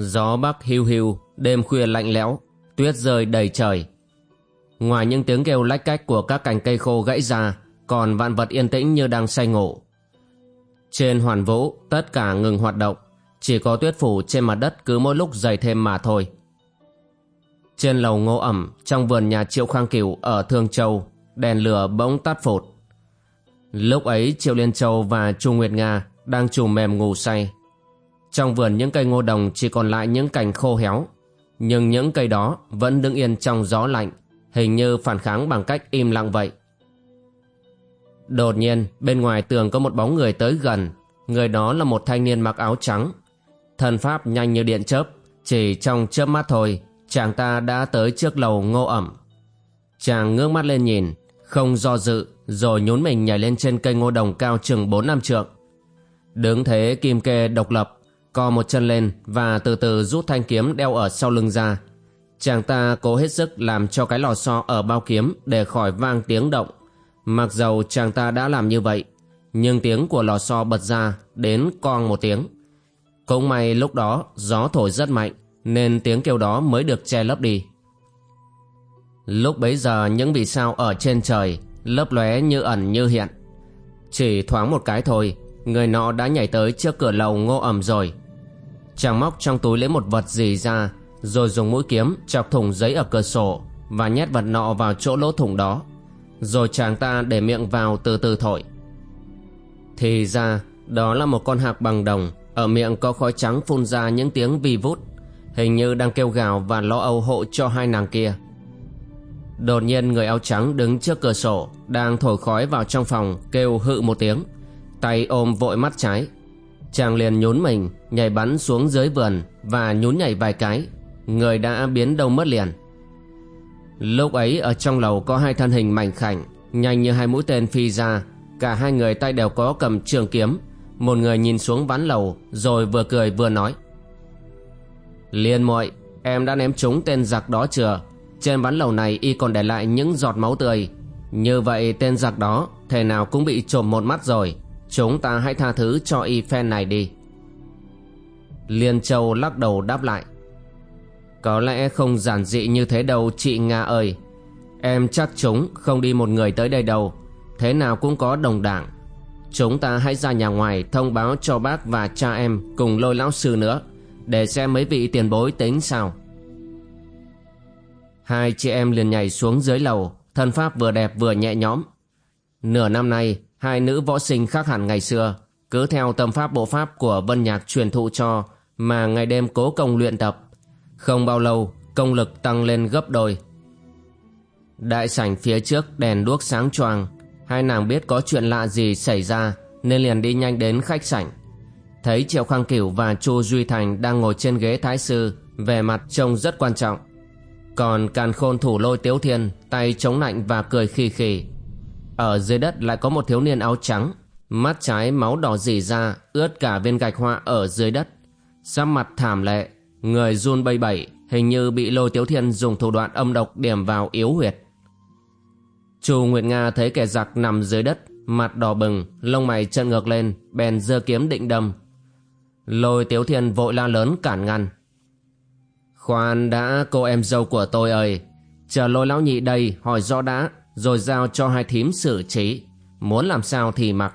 Gió bắc hiu hiu, đêm khuya lạnh lẽo, tuyết rơi đầy trời. Ngoài những tiếng kêu lách cách của các cành cây khô gãy ra, còn vạn vật yên tĩnh như đang say ngủ. Trên hoàn vũ, tất cả ngừng hoạt động, chỉ có tuyết phủ trên mặt đất cứ mỗi lúc dày thêm mà thôi. Trên lầu ngô ẩm, trong vườn nhà Triệu Khang Cửu ở Thương Châu, đèn lửa bỗng tắt phụt. Lúc ấy Triệu Liên Châu và Chu Nguyệt Nga đang trùm mềm ngủ say. Trong vườn những cây ngô đồng chỉ còn lại những cành khô héo, nhưng những cây đó vẫn đứng yên trong gió lạnh, hình như phản kháng bằng cách im lặng vậy. Đột nhiên, bên ngoài tường có một bóng người tới gần, người đó là một thanh niên mặc áo trắng. Thần pháp nhanh như điện chớp, chỉ trong chớp mắt thôi, chàng ta đã tới trước lầu ngô ẩm. Chàng ngước mắt lên nhìn, không do dự, rồi nhún mình nhảy lên trên cây ngô đồng cao chừng 4 năm trượng. Đứng thế kim kê độc lập, co một chân lên và từ từ rút thanh kiếm đeo ở sau lưng ra. Chàng ta cố hết sức làm cho cái lò xo ở bao kiếm để khỏi vang tiếng động. Mặc dầu chàng ta đã làm như vậy, nhưng tiếng của lò xo bật ra đến con một tiếng. Cũng may lúc đó gió thổi rất mạnh, nên tiếng kêu đó mới được che lấp đi. Lúc bấy giờ những vì sao ở trên trời lấp lóe như ẩn như hiện. Chỉ thoáng một cái thôi, người nọ đã nhảy tới trước cửa lầu ngô ẩm rồi. Chàng móc trong túi lấy một vật gì ra, rồi dùng mũi kiếm chọc thủng giấy ở cửa sổ và nhét vật nọ vào chỗ lỗ thủng đó. Rồi chàng ta để miệng vào từ từ thổi. Thì ra, đó là một con hạc bằng đồng, ở miệng có khói trắng phun ra những tiếng vi vút, hình như đang kêu gào và lo âu hộ cho hai nàng kia. Đột nhiên người áo trắng đứng trước cửa sổ, đang thổi khói vào trong phòng, kêu hự một tiếng, tay ôm vội mắt trái. Chàng liền nhốn mình, nhảy bắn xuống dưới vườn và nhún nhảy vài cái, người đã biến đâu mất liền. Lúc ấy ở trong lầu có hai thân hình mảnh khảnh, nhanh như hai mũi tên phi ra, cả hai người tay đều có cầm trường kiếm, một người nhìn xuống ván lầu rồi vừa cười vừa nói. Liên muội, em đã ném trúng tên giặc đó chưa? Trên ván lầu này y còn để lại những giọt máu tươi. Như vậy tên giặc đó thể nào cũng bị trộm một mắt rồi. Chúng ta hãy tha thứ cho y phen này đi. Liên Châu lắc đầu đáp lại. Có lẽ không giản dị như thế đâu, chị Nga ơi. Em chắc chúng không đi một người tới đây đâu. Thế nào cũng có đồng đảng. Chúng ta hãy ra nhà ngoài thông báo cho bác và cha em cùng lôi lão sư nữa. Để xem mấy vị tiền bối tính sao. Hai chị em liền nhảy xuống dưới lầu. Thân pháp vừa đẹp vừa nhẹ nhõm. Nửa năm nay hai nữ võ sinh khác hẳn ngày xưa. Cứ theo tâm pháp bộ pháp của vân nhạc truyền thụ cho mà ngày đêm cố công luyện tập không bao lâu, công lực tăng lên gấp đôi. Đại sảnh phía trước đèn đuốc sáng choang, hai nàng biết có chuyện lạ gì xảy ra nên liền đi nhanh đến khách sảnh. Thấy Triệu Khang Cửu và Chu Duy Thành đang ngồi trên ghế thái sư, vẻ mặt trông rất quan trọng. Còn càn khôn thủ lôi tiếu thiên, tay chống lạnh và cười khì khì. Ở dưới đất lại có một thiếu niên áo trắng, mắt trái máu đỏ dì ra, ướt cả viên gạch hoa ở dưới đất. Sắc mặt thảm lệ, Người run bay bẩy hình như bị lôi tiếu thiên dùng thủ đoạn âm độc điểm vào yếu huyệt. Chu Nguyệt Nga thấy kẻ giặc nằm dưới đất, mặt đỏ bừng, lông mày chân ngược lên, bèn giơ kiếm định đâm. Lôi tiếu thiên vội la lớn cản ngăn. Khoan đã cô em dâu của tôi ơi, chờ lôi lão nhị đây hỏi rõ đã, rồi giao cho hai thím xử trí, muốn làm sao thì mặc.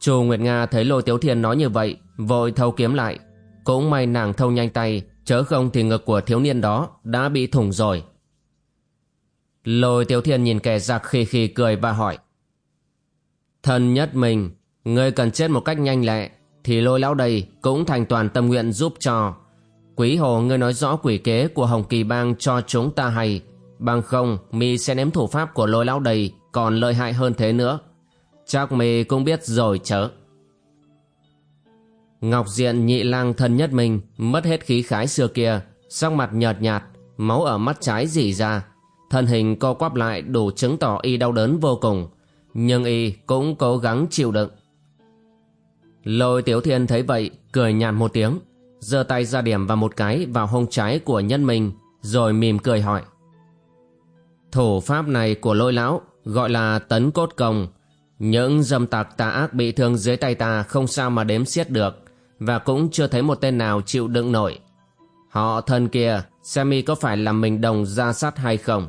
Chu Nguyệt Nga thấy lôi tiếu thiên nói như vậy, vội thâu kiếm lại, cũng may nàng thâu nhanh tay, chớ không thì ngực của thiếu niên đó đã bị thủng rồi. Lôi Tiếu Thiên nhìn kẻ giặc khì khì cười và hỏi. Thân nhất mình, ngươi cần chết một cách nhanh lẹ, thì lôi lão đây cũng thành toàn tâm nguyện giúp cho. Quý hồ ngươi nói rõ quỷ kế của Hồng Kỳ Bang cho chúng ta hay, bằng không mi sẽ nếm thủ pháp của lôi lão đầy còn lợi hại hơn thế nữa. Chắc mi cũng biết rồi chớ. Ngọc diện nhị lang thân nhất mình mất hết khí khái xưa kia, sắc mặt nhợt nhạt, máu ở mắt trái dỉ ra. Thân hình co quắp lại đủ chứng tỏ y đau đớn vô cùng, nhưng y cũng cố gắng chịu đựng. Lôi Tiếu Thiên thấy vậy, cười nhạt một tiếng, giơ tay ra điểm vào một cái vào hông trái của nhân mình, rồi mỉm cười hỏi. Thủ pháp này của lôi lão gọi là tấn cốt công. Những dâm tặc tà ác bị thương dưới tay ta không sao mà đếm xiết được, và cũng chưa thấy một tên nào chịu đựng nổi. Họ thân kia, Sammy có phải làm mình đồng ra sát hay không?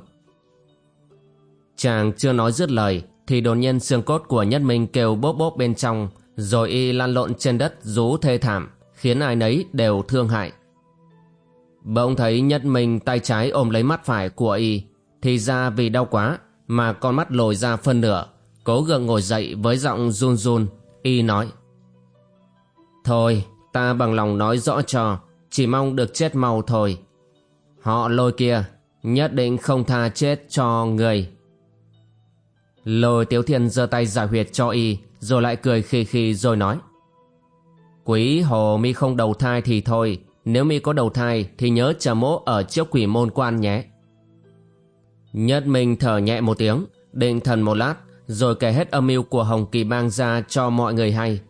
Chàng chưa nói dứt lời, thì đột nhiên xương cốt của nhất minh kêu bốp bốp bên trong, rồi y lăn lộn trên đất rú thê thảm, khiến ai nấy đều thương hại. Bỗng thấy nhất minh tay trái ôm lấy mắt phải của y, thì ra vì đau quá mà con mắt lồi ra phân nửa, cố gượng ngồi dậy với giọng run run, y nói. Thôi, ta bằng lòng nói rõ cho, chỉ mong được chết mau thôi. Họ lôi kia, nhất định không tha chết cho người. Lôi tiếu thiên giơ tay giải huyệt cho y, rồi lại cười khì khì rồi nói. Quý hồ mi không đầu thai thì thôi, nếu mi có đầu thai thì nhớ chờ mỗ ở trước quỷ môn quan nhé. Nhất Minh thở nhẹ một tiếng, định thần một lát, rồi kể hết âm mưu của Hồng Kỳ Bang ra cho mọi người hay.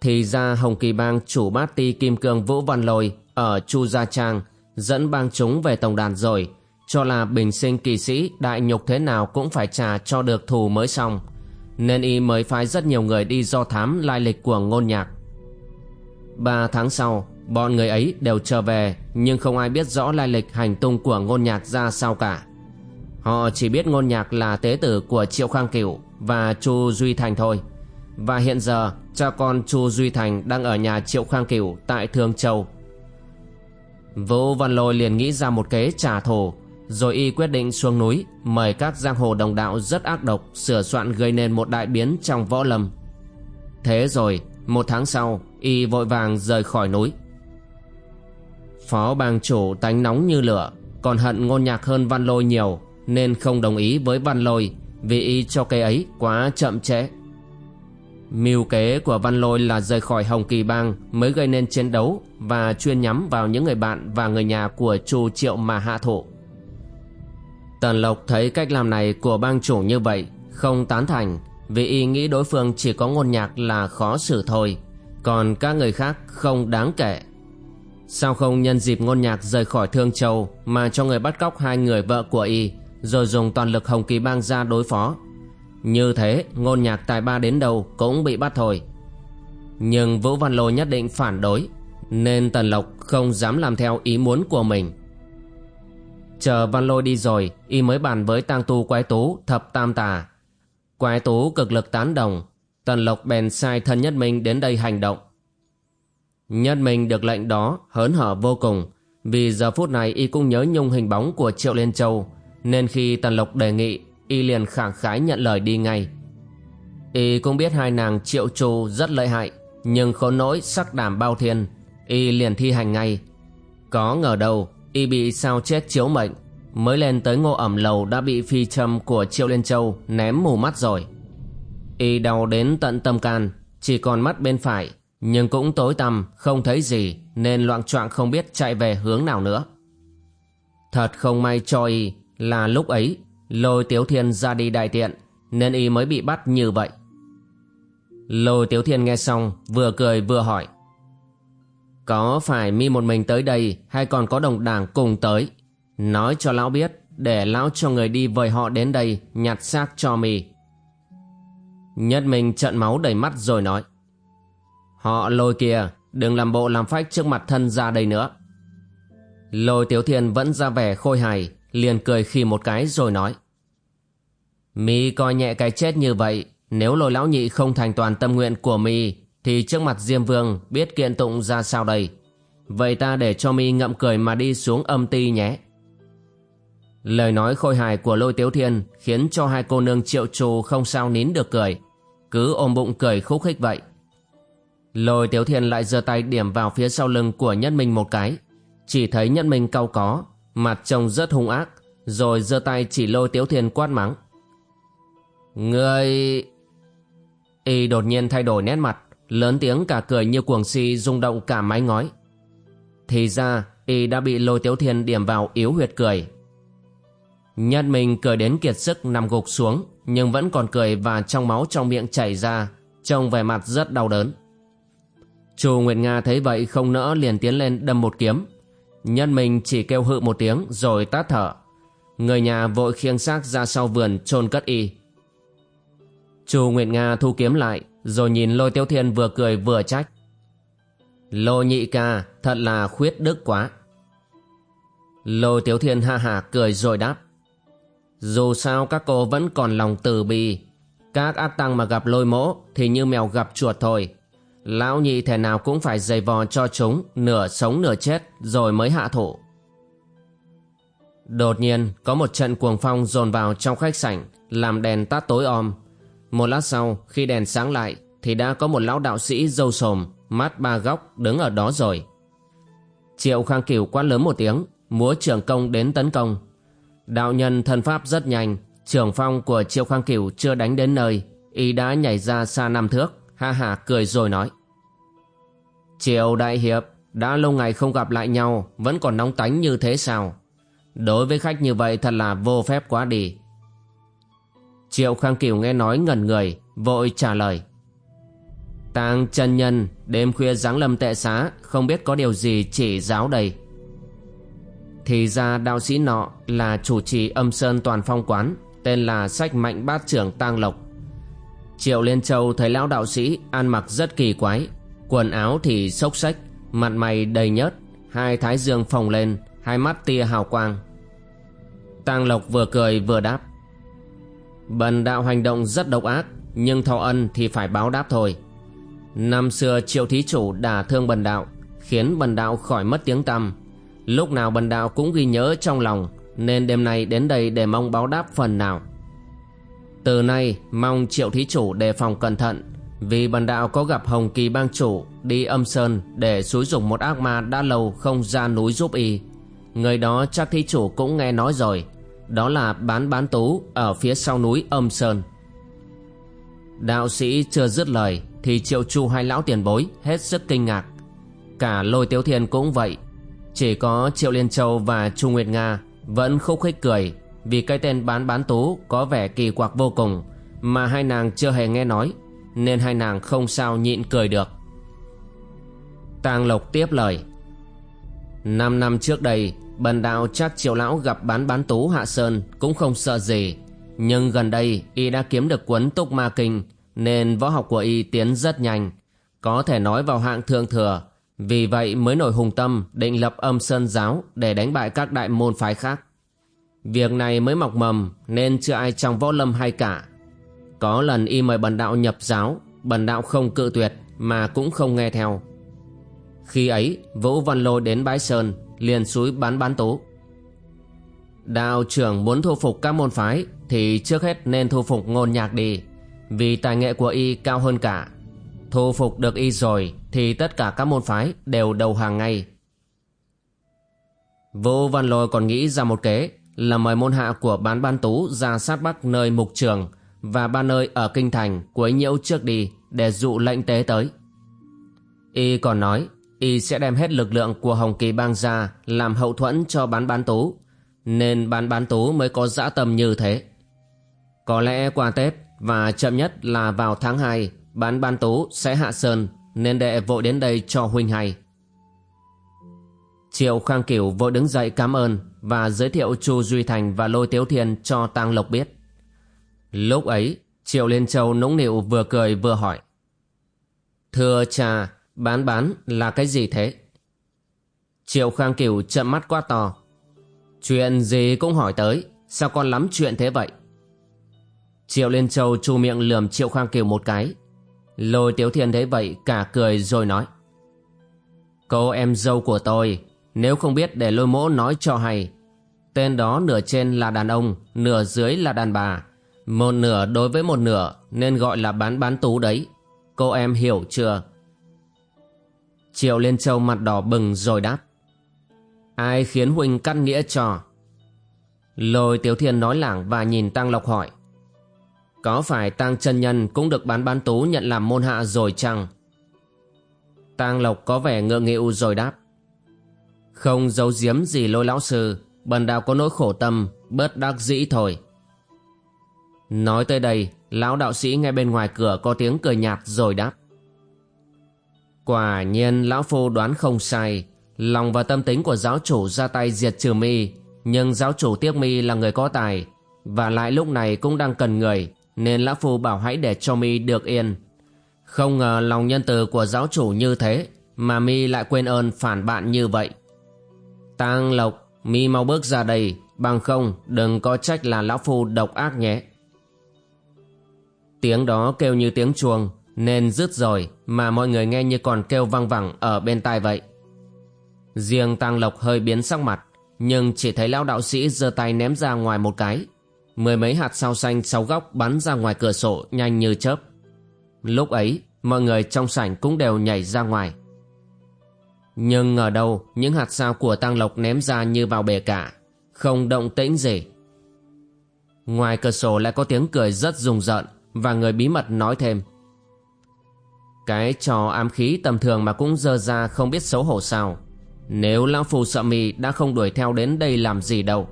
Thì ra Hồng Kỳ Bang chủ bát ti Kim Cương Vũ Văn Lôi ở Chu Gia Trang dẫn bang chúng về tổng đàn rồi, cho là bình sinh kỳ sĩ đại nhục thế nào cũng phải trả cho được thù mới xong, nên y mới phái rất nhiều người đi do thám lai lịch của ngôn nhạc. Ba tháng sau, bọn người ấy đều trở về nhưng không ai biết rõ lai lịch hành tung của ngôn nhạc ra sao cả. Họ chỉ biết ngôn nhạc là tế tử của Triệu Khang Cửu và Chu Duy Thành thôi. Và hiện giờ cha con Chu Duy Thành đang ở nhà Triệu Khang Cửu tại thường Châu. Vũ Văn Lôi liền nghĩ ra một kế trả thù, rồi y quyết định xuống núi mời các giang hồ đồng đạo rất ác độc sửa soạn gây nên một đại biến trong võ lâm. Thế rồi, một tháng sau, y vội vàng rời khỏi núi. Phó bang chủ tánh nóng như lửa, còn hận ngôn nhạc hơn Văn Lôi nhiều nên không đồng ý với Văn Lôi, vì y cho cái ấy quá chậm trễ. Mưu kế của Văn Lôi là rời khỏi Hồng Kỳ Bang mới gây nên chiến đấu và chuyên nhắm vào những người bạn và người nhà của Chu Triệu mà hạ thụ. Tần Lộc thấy cách làm này của bang chủ như vậy không tán thành, vì y nghĩ đối phương chỉ có ngôn nhạc là khó xử thôi, còn các người khác không đáng kể. Sao không nhân dịp ngôn nhạc rời khỏi Thương Châu mà cho người bắt cóc hai người vợ của y rồi dùng toàn lực Hồng Kỳ Bang ra đối phó. Như thế, ngôn nhạc tài ba đến đâu cũng bị bắt thôi. Nhưng Vũ Văn Lôi nhất định phản đối, nên Tần Lộc không dám làm theo ý muốn của mình. Chờ Văn Lôi đi rồi, y mới bàn với tang tu quái tú, thập tam tà. Quái tú cực lực tán đồng, Tần Lộc bèn sai thân Nhất Minh đến đây hành động. Nhất Minh được lệnh đó hớn hở vô cùng, vì giờ phút này y cũng nhớ nhung hình bóng của Triệu Liên Châu nên khi Tần Lộc đề nghị, y liền khẳng khái nhận lời đi ngay. Y cũng biết hai nàng triệu trù rất lợi hại, nhưng khốn nỗi sắc đảm bao thiên, y liền thi hành ngay. Có ngờ đâu, y bị sao chết chiếu mệnh, mới lên tới ngô ẩm lầu đã bị phi châm của Triệu Liên Châu ném mù mắt rồi. Y đau đến tận tâm can, chỉ còn mắt bên phải, nhưng cũng tối tăm, không thấy gì, nên loạn choạng không biết chạy về hướng nào nữa. Thật không may cho y là lúc ấy, lôi tiếu thiên ra đi đại tiện, nên y mới bị bắt như vậy. Lôi tiếu thiên nghe xong, vừa cười vừa hỏi, có phải mi một mình tới đây hay còn có đồng đảng cùng tới? Nói cho lão biết, để lão cho người đi vời họ đến đây nhặt xác cho mi. Nhất minh trận máu đầy mắt rồi nói, họ lôi kia, đừng làm bộ làm phách trước mặt thân ra đây nữa. Lôi tiếu thiên vẫn ra vẻ khôi hài liền cười khi một cái rồi nói. Mi coi nhẹ cái chết như vậy, nếu lôi lão nhị không thành toàn tâm nguyện của mi thì trước mặt diêm vương biết kiện tụng ra sao đây? Vậy ta để cho mi ngậm cười mà đi xuống âm ti nhé. Lời nói khôi hài của lôi tiếu thiên khiến cho hai cô nương triệu trù không sao nín được cười, cứ ôm bụng cười khúc khích vậy. Lôi tiếu thiên lại giơ tay điểm vào phía sau lưng của nhất minh một cái, chỉ thấy nhất minh cau có mặt trông rất hung ác, rồi giơ tay chỉ lôi Tiếu Thiên quát mắng. Ngươi... Y đột nhiên thay đổi nét mặt Lớn tiếng cả cười như cuồng si rung động cả mái ngói. Thì ra Y đã bị lôi tiếu thiên điểm vào yếu huyệt cười. Nhất mình cười đến kiệt sức nằm gục xuống Nhưng vẫn còn cười và trong máu trong miệng chảy ra Trông vẻ mặt rất đau đớn. Chu Nguyệt Nga thấy vậy không nỡ liền tiến lên đâm một kiếm. Nhân mình chỉ kêu hự một tiếng rồi tát thở. Người nhà vội khiêng xác ra sau vườn chôn cất y. Chu Nguyệt Nga thu kiếm lại, Rồi nhìn lôi tiêu thiên vừa cười vừa trách. Lô nhị ca, thật là khuyết đức quá. Lôi tiếu thiên ha hả cười rồi đáp. Dù sao các cô vẫn còn lòng từ bi. Các ác tăng mà gặp lôi mỗ Thì như mèo gặp chuột thôi. Lão nhị thể nào cũng phải dày vò cho chúng, Nửa sống nửa chết, Rồi mới hạ thủ. Đột nhiên, có một trận cuồng phong dồn vào trong khách sảnh, Làm đèn tắt tối om. Một lát sau, khi đèn sáng lại, Thì đã có một lão đạo sĩ dâu sồm, Mắt ba góc, đứng ở đó rồi. Triệu Khang Cửu quát lớn một tiếng, Múa trưởng công đến tấn công. Đạo nhân thân pháp rất nhanh, Trưởng phong của Triệu Khang Cửu chưa đánh đến nơi, Y đã nhảy ra xa năm thước. Ha ha, cười rồi nói. Triệu Đại Hiệp, Đã lâu ngày không gặp lại nhau, Vẫn còn nóng tánh như thế sao? Đối với khách như vậy thật là vô phép quá đi. Triệu Khang Kiều nghe nói ngẩn người, Vội trả lời. Tàng chân nhân, Đêm khuya giáng lâm tệ xá, Không biết có điều gì chỉ giáo đây. Thì ra đạo sĩ nọ Là chủ trì âm sơn toàn phong quán, Tên là sách mạnh bát trưởng tang lộc. Triệu Liên Châu thấy lão đạo sĩ Ăn mặc rất kỳ quái, Quần áo thì xốc xách Mặt mày đầy nhớt, Hai thái dương phồng lên, Hai mắt tia hào quang. Tang Lộc vừa cười vừa đáp, Bần đạo hành động rất độc ác, Nhưng thọ ân thì phải báo đáp thôi. Năm xưa triệu thí chủ đả thương bần đạo, Khiến bần đạo khỏi mất tiếng tăm. Lúc nào bần đạo cũng ghi nhớ trong lòng, Nên đêm nay đến đây để mong báo đáp phần nào. Từ nay, mong triệu thí chủ đề phòng cẩn thận. Vì bần đạo có gặp Hồng Kỳ bang chủ Đi âm sơn để xúi dùng một ác ma đã lâu không ra núi giúp y. Người đó chắc thí chủ cũng nghe nói rồi. Đó là bán bán tú Ở phía sau núi âm sơn. Đạo sĩ chưa dứt lời Thì triệu chu hai lão tiền bối Hết sức kinh ngạc. Cả lôi tiếu thiên cũng vậy. Chỉ có triệu liên châu và chu nguyệt nga Vẫn khúc khích cười. Vì cái tên bán bán tú Có vẻ kỳ quặc vô cùng Mà hai nàng chưa hề nghe nói, Nên hai nàng không sao nhịn cười được. Tàng Lộc tiếp lời, Năm năm trước đây, Bần đạo chắc triệu lão gặp bán bán tú hạ sơn Cũng không sợ gì, Nhưng gần đây y đã kiếm được cuốn túc ma kinh, Nên võ học của y tiến rất nhanh, Có thể nói vào hạng thượng thừa. Vì vậy mới nổi hùng tâm Định lập âm sơn giáo Để đánh bại các đại môn phái khác. Việc này mới mọc mầm, Nên chưa ai trong võ lâm hay cả. Có lần y mời bần đạo nhập giáo, Bần đạo không cự tuyệt, Mà cũng không nghe theo. Khi ấy, Vũ Văn Lôi đến Bái Sơn, liền suối bán bán tố. Đạo trưởng muốn thu phục các môn phái, Thì trước hết nên thu phục ngôn nhạc đi, Vì tài nghệ của y cao hơn cả. Thu phục được y rồi, Thì tất cả các môn phái đều đầu hàng ngay. Vũ Văn Lôi còn nghĩ ra một kế. Là mời môn hạ của bán ban tú ra sát bắc nơi mục trường Và ba nơi ở kinh thành quấy nhiễu trước đi Để dụ lệnh tế tới Y còn nói y sẽ đem hết lực lượng của Hồng Kỳ bang ra làm hậu thuẫn cho bán bán tú, nên bán bán tú mới có dã tâm như thế. Có lẽ qua Tết và chậm nhất là vào tháng 2, bán bán tú sẽ hạ sơn, nên đệ vội đến đây cho huynh hay. Triệu Khang Cửu vội đứng dậy cảm ơn và giới thiệu Chu Duy Thành và Lôi Tiếu Thiên cho Tăng Lộc biết. Lúc ấy, Triệu Liên Châu nũng nịu vừa cười vừa hỏi. Thưa cha, Bán bán là cái gì thế? Triệu Khang Kiều chậm mắt quá to. Chuyện gì cũng hỏi tới, sao con lắm chuyện thế vậy? Triệu Liên Châu chu miệng lườm Triệu Khang Kiều một cái. Lôi Tiếu Thiên thấy vậy cả cười rồi nói. Cô em dâu của tôi, nếu không biết để lôi mỗ nói cho hay. Tên đó nửa trên là đàn ông, nửa dưới là đàn bà. Một nửa đối với một nửa nên gọi là bán bán tú đấy. Cô em hiểu chưa? Triệu Liên Châu mặt đỏ bừng rồi đáp. Ai khiến huynh căn nghĩa cho? Lôi Tiếu Thiên nói lảng và nhìn Tăng Lộc hỏi. Có phải tang chân nhân cũng được bán bán tú nhận làm môn hạ rồi chăng? Tang Lộc có vẻ ngượng nghịu rồi đáp. Không giấu giếm gì lôi lão sư, bần đạo có nỗi khổ tâm, bớt đắc dĩ thôi. Nói tới đây, lão đạo sĩ nghe bên ngoài cửa có tiếng cười nhạt rồi đáp. Quả nhiên lão phu đoán không sai, lòng và tâm tính của giáo chủ ra tay diệt trừ mi, nhưng giáo chủ tiếc mi là người có tài, và lại lúc này cũng đang cần người, nên lão phu bảo hãy để cho mi được yên. Không ngờ lòng nhân từ của giáo chủ như thế, mà mi lại quên ơn phản bạn như vậy. Tang Lộc, mi mau bước ra đây, bằng không đừng có trách là lão phu độc ác nhé. Tiếng đó kêu như tiếng chuông, nên dứt rồi mà mọi người nghe như còn kêu văng vẳng ở bên tai vậy. Riêng Tang Lộc hơi biến sắc mặt, nhưng chỉ thấy lão đạo sĩ giơ tay ném ra ngoài một cái. Mười mấy hạt sao xanh sáu góc bắn ra ngoài cửa sổ nhanh như chớp. Lúc ấy, mọi người trong sảnh cũng đều nhảy ra ngoài. Nhưng ngờ đâu những hạt sao của Tăng Lộc ném ra như vào bể cả, không động tĩnh gì. Ngoài cửa sổ lại có tiếng cười rất rùng rợn và người bí mật nói thêm. Cái trò ám khí tầm thường mà cũng dơ ra không biết xấu hổ sao. Nếu Lão Phù sợ mì đã không đuổi theo đến đây làm gì đâu.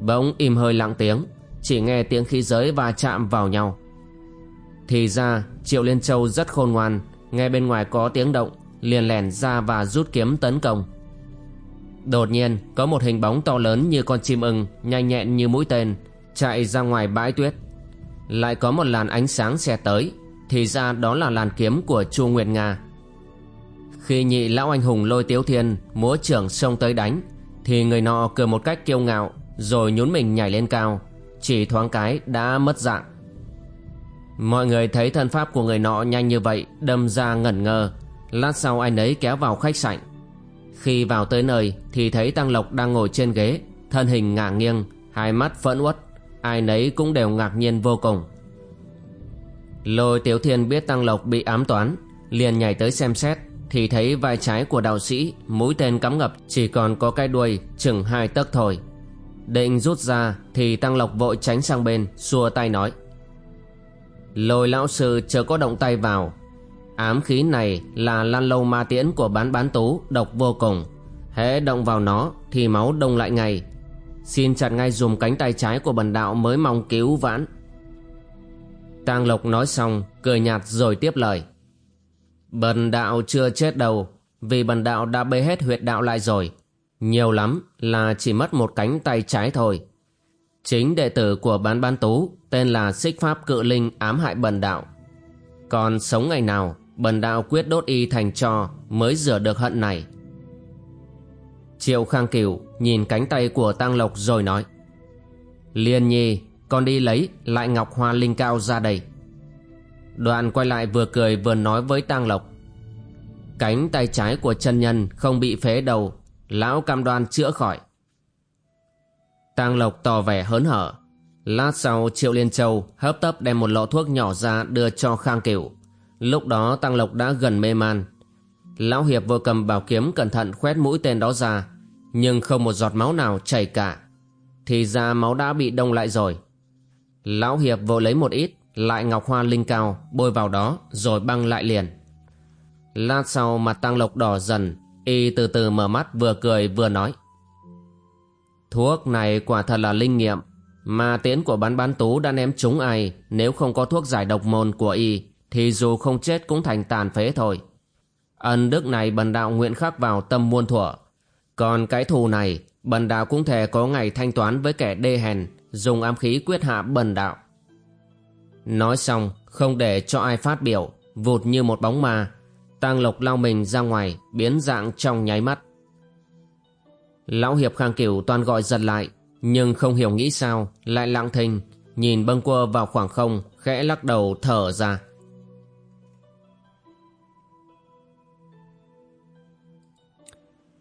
Bỗng im hơi lặng tiếng, chỉ nghe tiếng khí giới và chạm vào nhau. Thì ra Triệu Liên Châu rất khôn ngoan, nghe bên ngoài có tiếng động, liền lèn ra và rút kiếm tấn công. Đột nhiên có một hình bóng to lớn như con chim ưng, nhanh nhẹn như mũi tên, chạy ra ngoài bãi tuyết. Lại có một làn ánh sáng xe tới, thì ra đó là làn kiếm của Chu Nguyệt Nga. Khi nhị lão anh hùng lôi tiếu thiên múa trưởng xông tới đánh, thì người nọ cười một cách kiêu ngạo, rồi nhún mình nhảy lên cao, chỉ thoáng cái đã mất dạng. Mọi người thấy thân pháp của người nọ nhanh như vậy, đâm ra ngẩn ngơ, lát sau anh ấy kéo vào khách sạn. Khi vào tới nơi thì thấy Tăng Lộc đang ngồi trên ghế, thân hình ngả nghiêng, hai mắt phẫn uất, ai nấy cũng đều ngạc nhiên vô cùng. Lôi Tiếu Thiên biết Tăng Lộc bị ám toán, liền nhảy tới xem xét, thì thấy vai trái của đạo sĩ, mũi tên cắm ngập chỉ còn có cái đuôi chừng hai tấc thôi. Định rút ra thì Tăng Lộc vội tránh sang bên, xua tay nói. Lôi lão sư chưa có động tay vào. Ám khí này là lan lâu ma tiễn của bán bán tú, độc vô cùng. Hễ động vào nó thì máu đông lại ngay. Xin chặt ngay dùm cánh tay trái của bần đạo mới mong cứu vãn. Tang Lộc nói xong, cười nhạt rồi tiếp lời. Bần đạo chưa chết đâu, vì bần đạo đã bê hết huyệt đạo lại rồi. Nhiều lắm là chỉ mất một cánh tay trái thôi. Chính đệ tử của bán bán tú tên là Xích Pháp Cự Linh ám hại bần đạo. Còn sống ngày nào, bần đạo quyết đốt y thành trò mới rửa được hận này. Triệu Khang Cửu nhìn cánh tay của Tăng Lộc rồi nói. Liên nhi, con đi lấy lại ngọc hoa linh cao ra đây. Đoạn quay lại vừa cười vừa nói với Tăng Lộc. Cánh tay trái của chân nhân không bị phế đầu, lão cam đoan chữa khỏi. Tăng Lộc tỏ vẻ hớn hở. Lát sau Triệu Liên Châu hấp tấp đem một lọ thuốc nhỏ ra đưa cho Khang Cửu. Lúc đó Tăng Lộc đã gần mê man. Lão Hiệp vừa cầm bảo kiếm cẩn thận khoét mũi tên đó ra, nhưng không một giọt máu nào chảy cả. Thì ra máu đã bị đông lại rồi. Lão Hiệp vội lấy một ít, lại ngọc hoa linh cao, bôi vào đó rồi băng lại liền. Lát sau mặt Tăng Lộc đỏ dần, y từ từ mở mắt vừa cười vừa nói. Thuốc này quả thật là linh nghiệm Mà tiễn của bán bán tú đã ném trúng ai Nếu không có thuốc giải độc môn của y thì dù không chết cũng thành tàn phế thôi. Ân đức này bần đạo nguyện khắc vào tâm muôn thuở. Còn cái thù này, Bần đạo cũng thể có ngày thanh toán với kẻ đê hèn, Dùng ám khí quyết hạ bần đạo. Nói xong, Không để cho ai phát biểu, Vụt như một bóng ma Tăng lộc lao mình ra ngoài, Biến dạng trong nháy mắt. Lão Hiệp Khang Cửu toàn gọi giật lại, Nhưng không hiểu nghĩ sao, Lại lặng thinh, Nhìn bâng quơ vào khoảng không, Khẽ lắc đầu thở ra.